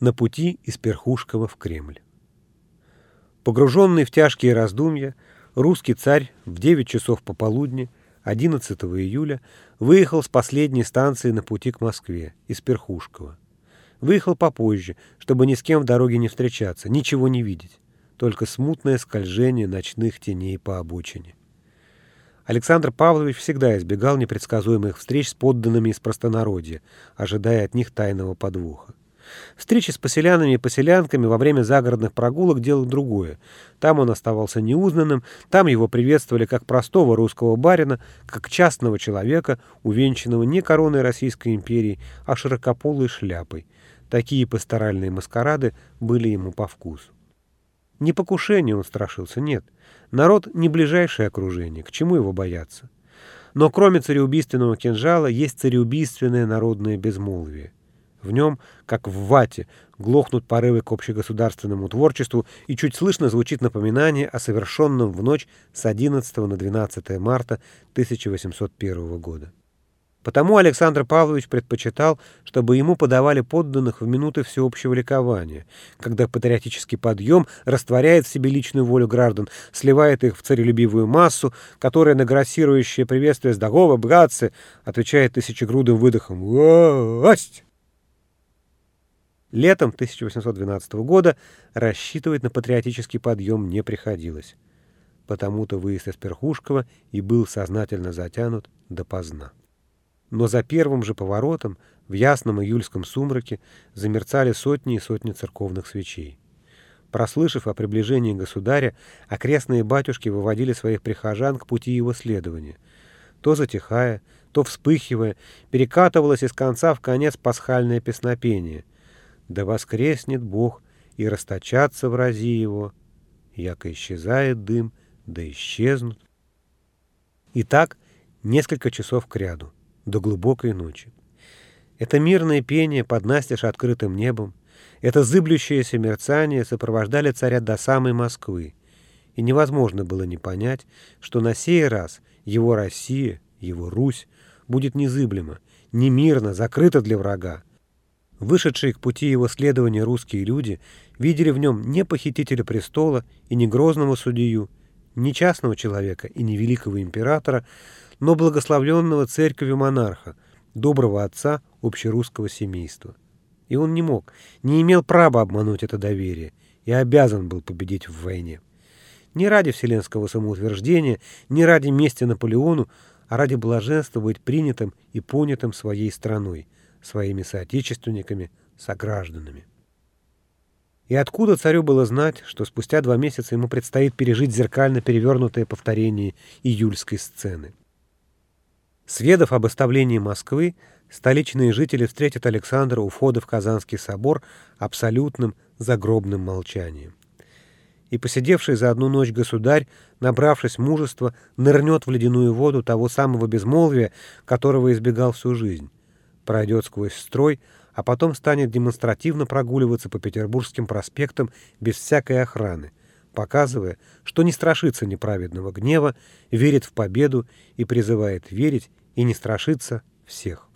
на пути из Перхушкова в Кремль. Погруженный в тяжкие раздумья, русский царь в 9 часов пополудни 11 июля выехал с последней станции на пути к Москве, из Перхушкова. Выехал попозже, чтобы ни с кем в дороге не встречаться, ничего не видеть, только смутное скольжение ночных теней по обочине. Александр Павлович всегда избегал непредсказуемых встреч с подданными из простонародья, ожидая от них тайного подвоха. Встречи с поселянами и поселянками во время загородных прогулок делал другое. Там он оставался неузнанным, там его приветствовали как простого русского барина, как частного человека, увенчанного не короной Российской империи, а широкополой шляпой. Такие пасторальные маскарады были ему по вкусу. Не покушение он страшился, нет. Народ не ближайшее окружение, к чему его бояться? Но кроме цареубийственного кинжала есть цареубийственное народное безмолвие. В нем, как в вате, глохнут порывы к общегосударственному творчеству, и чуть слышно звучит напоминание о совершенном в ночь с 11 на 12 марта 1801 года. Потому Александр Павлович предпочитал, чтобы ему подавали подданных в минуты всеобщего ликования, когда патриотический подъем растворяет в себе личную волю граждан, сливает их в царелюбивую массу, которая на грассирующее приветствие «Здорово, братцы!» отвечает тысячегрудым выдохом «Власть!». Летом 1812 года рассчитывать на патриотический подъем не приходилось. Потому-то выезд из Перхушкова и был сознательно затянут допоздна. Но за первым же поворотом в ясном июльском сумраке замерцали сотни и сотни церковных свечей. Прослышав о приближении государя, окрестные батюшки выводили своих прихожан к пути его следования. То затихая, то вспыхивая, перекатывалось из конца в конец пасхальное песнопение — да воскреснет Бог, и расточаться в рази его, яко исчезает дым, да исчезнут. И так несколько часов кряду, до глубокой ночи. Это мирное пение под настежь открытым небом, это зыблющееся мерцание сопровождали царя до самой Москвы, и невозможно было не понять, что на сей раз его Россия, его Русь будет незыблема, немирно, закрыта для врага, Вышедшие к пути его следования русские люди видели в нем не похитителя престола и не грозного судью, не частного человека и не великого императора, но благословленного церковью монарха, доброго отца общерусского семейства. И он не мог, не имел права обмануть это доверие и обязан был победить в войне. Не ради вселенского самоутверждения, не ради мести Наполеону, а ради блаженства быть принятым и понятым своей страной – своими соотечественниками, согражданами. И откуда царю было знать, что спустя два месяца ему предстоит пережить зеркально перевернутое повторение июльской сцены? Сведав об оставлении Москвы, столичные жители встретят Александра у входа в Казанский собор абсолютным загробным молчанием. И посидевший за одну ночь государь, набравшись мужества, нырнет в ледяную воду того самого безмолвия, которого избегал всю жизнь пройдет сквозь строй, а потом станет демонстративно прогуливаться по Петербургским проспектам без всякой охраны, показывая, что не страшится неправедного гнева, верит в победу и призывает верить и не страшиться всех.